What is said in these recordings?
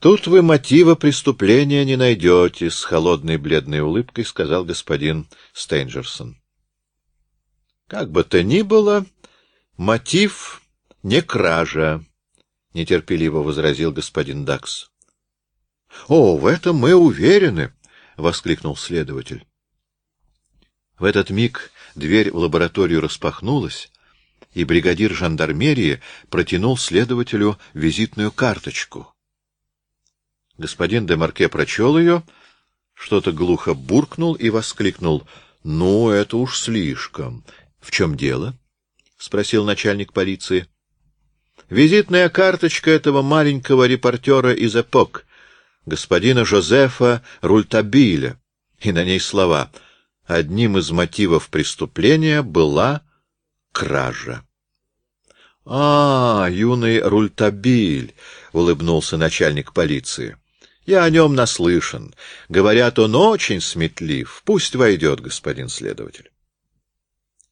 Тут вы мотива преступления не найдете, — с холодной бледной улыбкой сказал господин Стейнджерсон. Как бы то ни было, мотив не кража, — нетерпеливо возразил господин Дакс. — О, в этом мы уверены, — воскликнул следователь. В этот миг дверь в лабораторию распахнулась, и бригадир жандармерии протянул следователю визитную карточку. Господин Демарке прочел ее, что-то глухо буркнул и воскликнул. — Ну, это уж слишком. — В чем дело? — спросил начальник полиции. — Визитная карточка этого маленького репортера из «Эпок», господина Жозефа Рультабиля, и на ней слова «Одним из мотивов преступления была кража». — А, юный Рультабиль, — улыбнулся начальник полиции. — Я о нем наслышан. Говорят, он очень сметлив. Пусть войдет, господин следователь.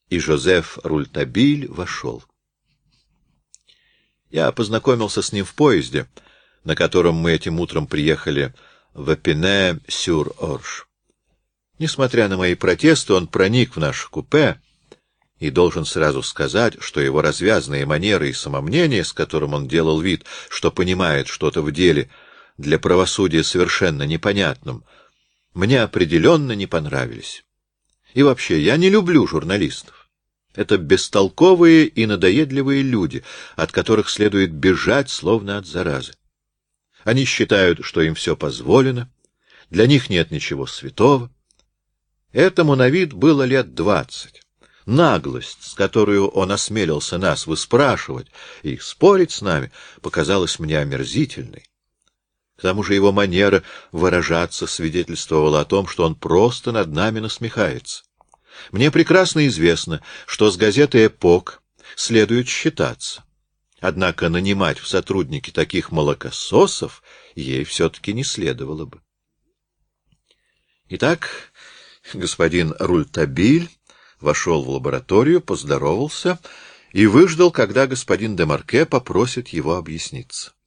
И Жозеф Рультабиль вошел. Я познакомился с ним в поезде, на котором мы этим утром приехали в Эпине-сюр-Орш. Несмотря на мои протесты, он проник в наше купе, и должен сразу сказать, что его развязные манеры и самомнение, с которым он делал вид, что понимает что-то в деле, для правосудия совершенно непонятным, мне определенно не понравились. И вообще, я не люблю журналистов. Это бестолковые и надоедливые люди, от которых следует бежать, словно от заразы. Они считают, что им все позволено, для них нет ничего святого. Этому на вид было лет двадцать. Наглость, с которой он осмелился нас выспрашивать и спорить с нами, показалась мне омерзительной. К тому же его манера выражаться свидетельствовала о том, что он просто над нами насмехается. Мне прекрасно известно, что с газетой «Эпок» следует считаться. Однако нанимать в сотрудники таких молокососов ей все-таки не следовало бы. Итак, господин Рультабиль вошел в лабораторию, поздоровался и выждал, когда господин Демарке попросит его объясниться. —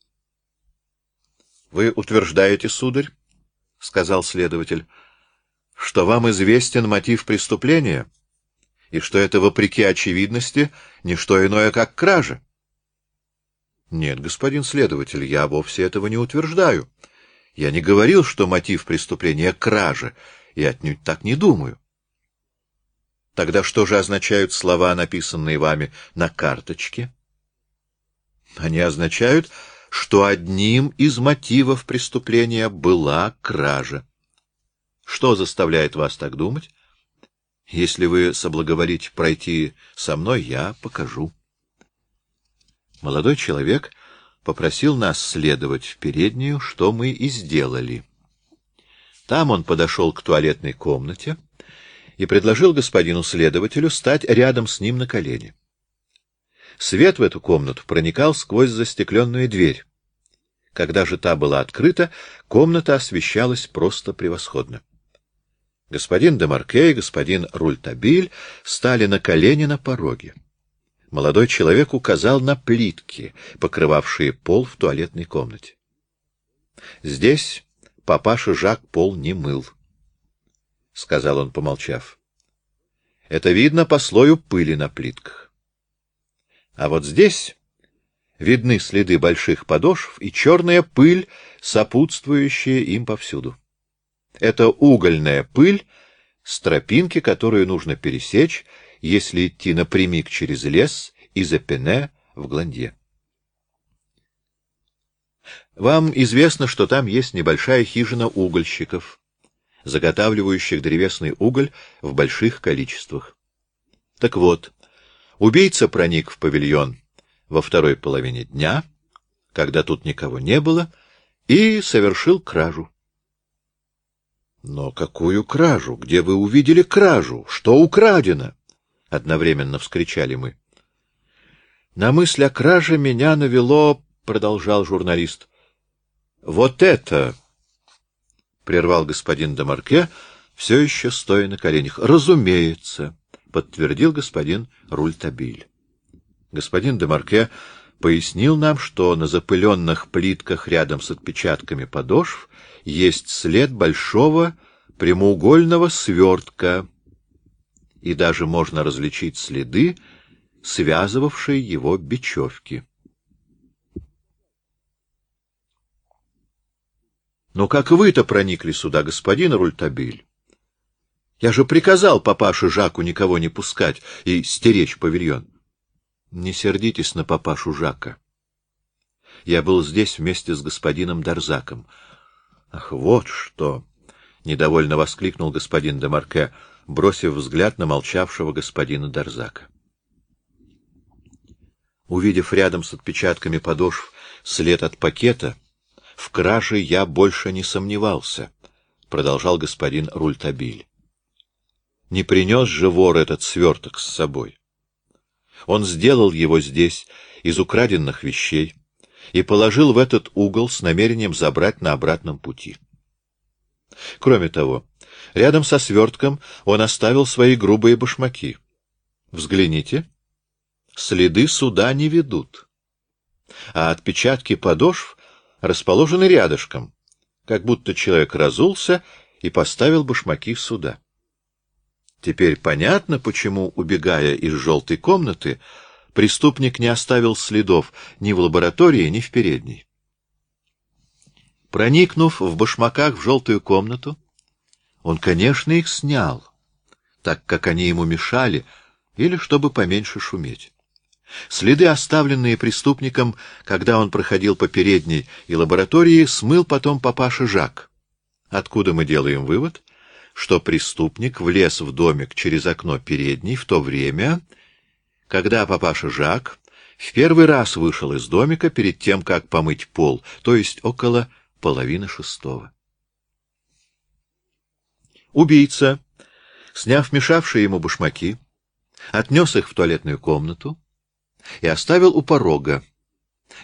Вы утверждаете, сударь, — сказал следователь, — что вам известен мотив преступления и что это, вопреки очевидности, не что иное, как кража? — Нет, господин следователь, я вовсе этого не утверждаю. Я не говорил, что мотив преступления — кража, и отнюдь так не думаю. Тогда что же означают слова, написанные вами на карточке? Они означают, что одним из мотивов преступления была кража. Что заставляет вас так думать? Если вы соблаговолите пройти со мной, я покажу. Молодой человек попросил нас следовать в переднюю, что мы и сделали. Там он подошел к туалетной комнате и предложил господину следователю стать рядом с ним на колени. Свет в эту комнату проникал сквозь застекленную дверь. Когда же та была открыта, комната освещалась просто превосходно. Господин Демарке и господин Рультабиль стали на колени на пороге. Молодой человек указал на плитки, покрывавшие пол в туалетной комнате. Здесь папаша Жак пол не мыл. — сказал он, помолчав. — Это видно по слою пыли на плитках. А вот здесь видны следы больших подошв и черная пыль, сопутствующая им повсюду. Это угольная пыль с тропинки, которую нужно пересечь, если идти напрямик через лес из Эпене в Гланде. Вам известно, что там есть небольшая хижина угольщиков, заготавливающих древесный уголь в больших количествах. Так вот, убийца проник в павильон во второй половине дня, когда тут никого не было, и совершил кражу. Но какую кражу? Где вы увидели кражу? Что украдено? Одновременно вскричали мы. На мысль о краже меня навело, продолжал журналист. Вот это прервал господин Демарке, все еще стоя на коленях. — Разумеется, — подтвердил господин Рультабиль. Господин Демарке пояснил нам, что на запыленных плитках рядом с отпечатками подошв есть след большого прямоугольного свертка, и даже можно различить следы, связывавшие его бечевки. Но как вы-то проникли сюда, господин Рультабиль? Я же приказал папаше Жаку никого не пускать и стеречь павильон. Не сердитесь на папашу Жака. Я был здесь вместе с господином Дарзаком. Ах, вот что! — недовольно воскликнул господин де Марке, бросив взгляд на молчавшего господина Дарзака. Увидев рядом с отпечатками подошв след от пакета, в краже я больше не сомневался, — продолжал господин Рультабиль. Не принес же вор этот сверток с собой. Он сделал его здесь, из украденных вещей, и положил в этот угол с намерением забрать на обратном пути. Кроме того, рядом со свертком он оставил свои грубые башмаки. Взгляните, следы суда не ведут, а отпечатки подошв расположены рядышком, как будто человек разулся и поставил башмаки сюда. Теперь понятно, почему, убегая из желтой комнаты, преступник не оставил следов ни в лаборатории, ни в передней. Проникнув в башмаках в желтую комнату, он, конечно, их снял, так как они ему мешали, или чтобы поменьше шуметь. Следы, оставленные преступником, когда он проходил по передней и лаборатории, смыл потом папаша Жак. Откуда мы делаем вывод? Что преступник влез в домик через окно передней в то время, когда папаша Жак в первый раз вышел из домика перед тем, как помыть пол, то есть около половины шестого. Убийца, сняв мешавшие ему башмаки, отнес их в туалетную комнату и оставил у порога,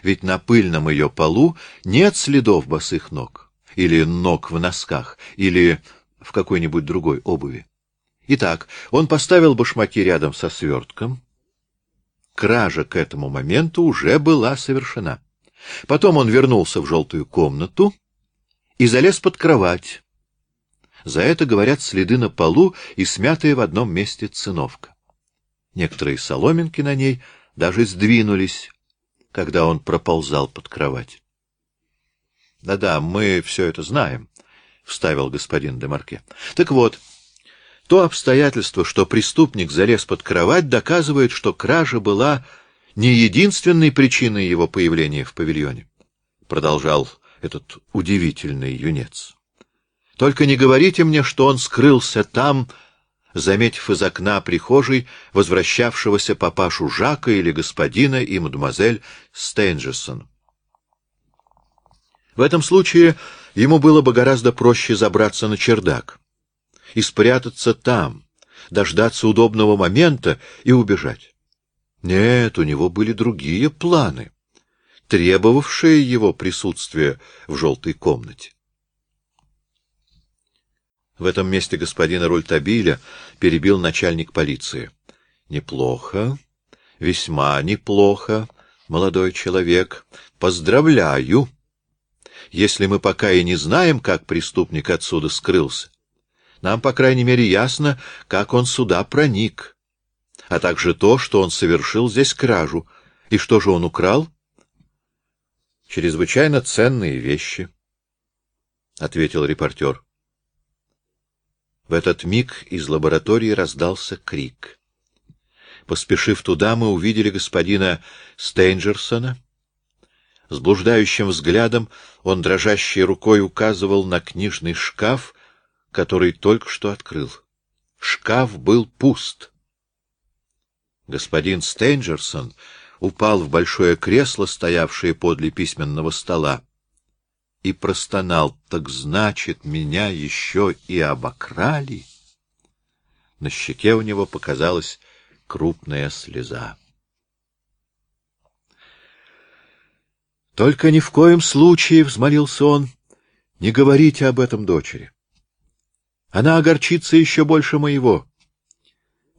ведь на пыльном ее полу нет следов босых ног, или ног в носках, или в какой-нибудь другой обуви. Итак, он поставил башмаки рядом со свертком. Кража к этому моменту уже была совершена. Потом он вернулся в желтую комнату и залез под кровать. За это, говорят, следы на полу и смятая в одном месте циновка. Некоторые соломинки на ней даже сдвинулись, когда он проползал под кровать. Да-да, мы все это знаем. — вставил господин Демарке. — Так вот, то обстоятельство, что преступник залез под кровать, доказывает, что кража была не единственной причиной его появления в павильоне, — продолжал этот удивительный юнец. — Только не говорите мне, что он скрылся там, заметив из окна прихожей возвращавшегося папашу Жака или господина и мадемуазель Стейнджерсон. В этом случае ему было бы гораздо проще забраться на чердак и спрятаться там, дождаться удобного момента и убежать. Нет, у него были другие планы, требовавшие его присутствия в желтой комнате. В этом месте господина Рультабиля перебил начальник полиции. — Неплохо, весьма неплохо, молодой человек. Поздравляю! Если мы пока и не знаем, как преступник отсюда скрылся. Нам, по крайней мере, ясно, как он сюда проник, а также то, что он совершил здесь кражу. И что же он украл? Чрезвычайно ценные вещи, — ответил репортер. В этот миг из лаборатории раздался крик. Поспешив туда, мы увидели господина Стейнджерсона, с блуждающим взглядом он дрожащей рукой указывал на книжный шкаф, который только что открыл. Шкаф был пуст. Господин Стейнджерсон упал в большое кресло, стоявшее подле письменного стола, и простонал, «Так значит, меня еще и обокрали?» На щеке у него показалась крупная слеза. — Только ни в коем случае, — взмолился он, — не говорите об этом дочери. Она огорчится еще больше моего.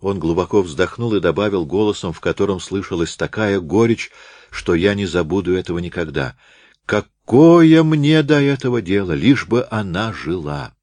Он глубоко вздохнул и добавил голосом, в котором слышалась такая горечь, что я не забуду этого никогда. Какое мне до этого дело, лишь бы она жила.